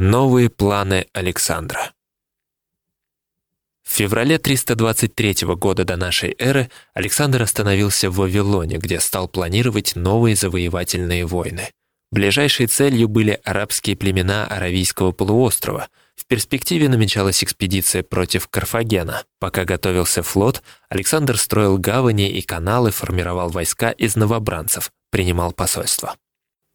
Новые планы Александра В феврале 323 года до нашей эры Александр остановился в Вавилоне, где стал планировать новые завоевательные войны. Ближайшей целью были арабские племена Аравийского полуострова. В перспективе намечалась экспедиция против Карфагена. Пока готовился флот, Александр строил гавани и каналы, формировал войска из новобранцев, принимал посольство.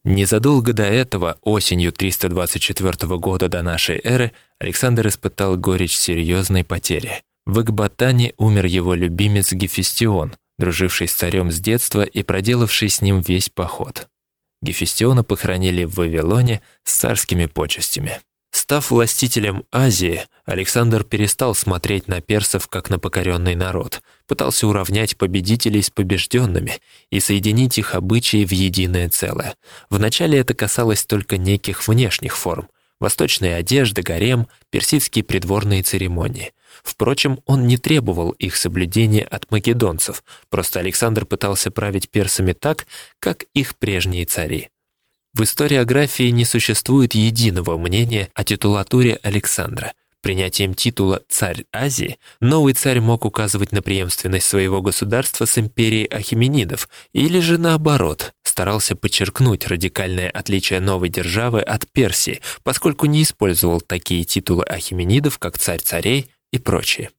Незадолго до этого, осенью 324 года до нашей эры, Александр испытал горечь серьезной потери. В Экбатане умер его любимец Гефестион, друживший с царем с детства и проделавший с ним весь поход. Гефестиона похоронили в Вавилоне с царскими почестями. Став властителем Азии, Александр перестал смотреть на персов как на покоренный народ, пытался уравнять победителей с побежденными и соединить их обычаи в единое целое. Вначале это касалось только неких внешних форм – восточная одежда, гарем, персидские придворные церемонии – Впрочем, он не требовал их соблюдения от македонцев, просто Александр пытался править персами так, как их прежние цари. В историографии не существует единого мнения о титулатуре Александра. Принятием титула «царь Азии» новый царь мог указывать на преемственность своего государства с империей Ахименидов, или же наоборот, старался подчеркнуть радикальное отличие новой державы от Персии, поскольку не использовал такие титулы Ахименидов, как царь царей и прочее.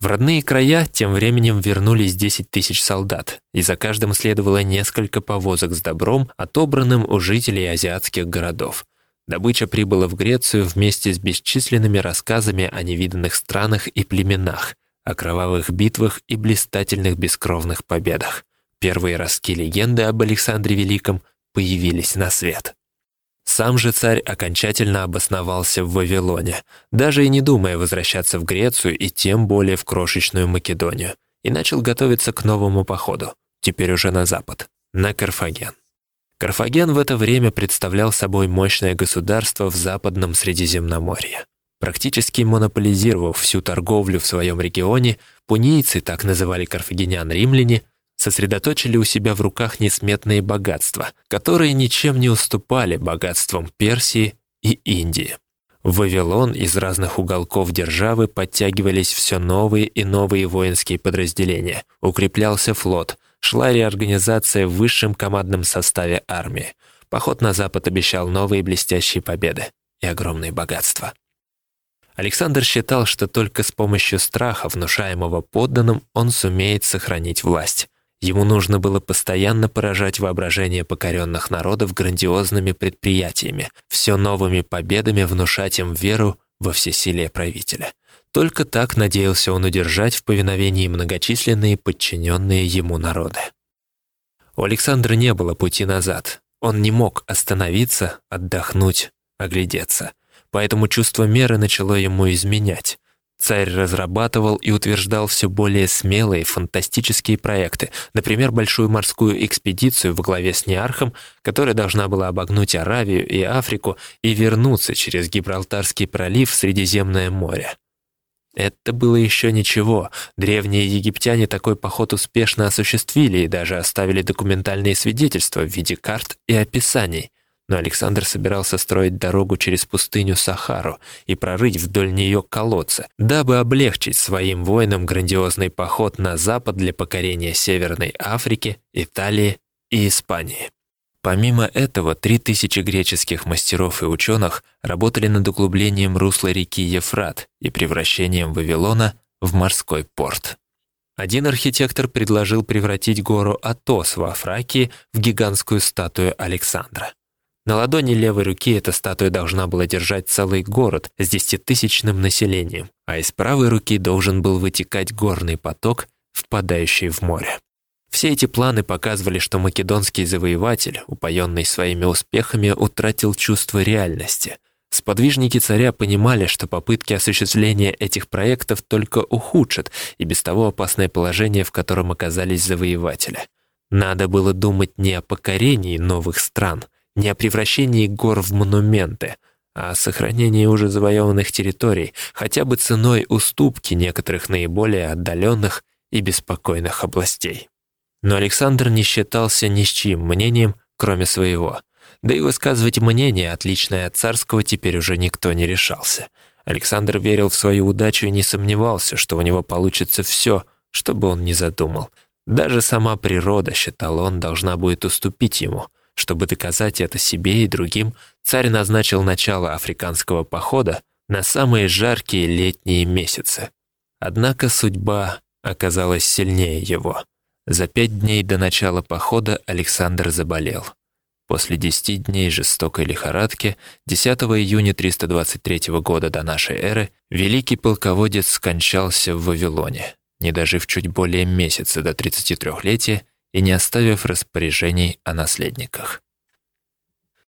В родные края тем временем вернулись 10 тысяч солдат, и за каждым следовало несколько повозок с добром, отобранным у жителей азиатских городов. Добыча прибыла в Грецию вместе с бесчисленными рассказами о невиданных странах и племенах, о кровавых битвах и блистательных бескровных победах. Первые ростки легенды об Александре Великом появились на свет. Сам же царь окончательно обосновался в Вавилоне, даже и не думая возвращаться в Грецию и тем более в крошечную Македонию, и начал готовиться к новому походу, теперь уже на запад, на Карфаген. Карфаген в это время представлял собой мощное государство в западном Средиземноморье. Практически монополизировав всю торговлю в своем регионе, пунийцы, так называли карфагенян-римляне, сосредоточили у себя в руках несметные богатства, которые ничем не уступали богатствам Персии и Индии. В Вавилон из разных уголков державы подтягивались все новые и новые воинские подразделения, укреплялся флот, шла реорганизация в высшем командном составе армии. Поход на запад обещал новые блестящие победы и огромные богатства. Александр считал, что только с помощью страха, внушаемого подданным, он сумеет сохранить власть. Ему нужно было постоянно поражать воображение покоренных народов грандиозными предприятиями, все новыми победами внушать им веру во всесилие правителя. Только так надеялся он удержать в повиновении многочисленные подчиненные ему народы. У Александра не было пути назад. Он не мог остановиться, отдохнуть, оглядеться. Поэтому чувство меры начало ему изменять. Царь разрабатывал и утверждал все более смелые фантастические проекты, например, большую морскую экспедицию во главе с Неархом, которая должна была обогнуть Аравию и Африку и вернуться через Гибралтарский пролив в Средиземное море. Это было еще ничего. Древние египтяне такой поход успешно осуществили и даже оставили документальные свидетельства в виде карт и описаний но Александр собирался строить дорогу через пустыню Сахару и прорыть вдоль нее колодцы, дабы облегчить своим воинам грандиозный поход на запад для покорения Северной Африки, Италии и Испании. Помимо этого, три тысячи греческих мастеров и ученых работали над углублением русла реки Ефрат и превращением Вавилона в морской порт. Один архитектор предложил превратить гору Атос во Фракии в гигантскую статую Александра. На ладони левой руки эта статуя должна была держать целый город с десятитысячным населением, а из правой руки должен был вытекать горный поток, впадающий в море. Все эти планы показывали, что македонский завоеватель, упоенный своими успехами, утратил чувство реальности. Сподвижники царя понимали, что попытки осуществления этих проектов только ухудшат и без того опасное положение, в котором оказались завоеватели. Надо было думать не о покорении новых стран – не о превращении гор в монументы, а о сохранении уже завоеванных территорий, хотя бы ценой уступки некоторых наиболее отдаленных и беспокойных областей. Но Александр не считался ни с чьим мнением, кроме своего. Да и высказывать мнение, отличное от царского, теперь уже никто не решался. Александр верил в свою удачу и не сомневался, что у него получится все, что бы он ни задумал. Даже сама природа, считал он, должна будет уступить ему. Чтобы доказать это себе и другим, царь назначил начало африканского похода на самые жаркие летние месяцы. Однако судьба оказалась сильнее его. За пять дней до начала похода Александр заболел. После десяти дней жестокой лихорадки 10 июня 323 года до нашей эры великий полководец скончался в Вавилоне, не дожив чуть более месяца до 33-летия и не оставив распоряжений о наследниках.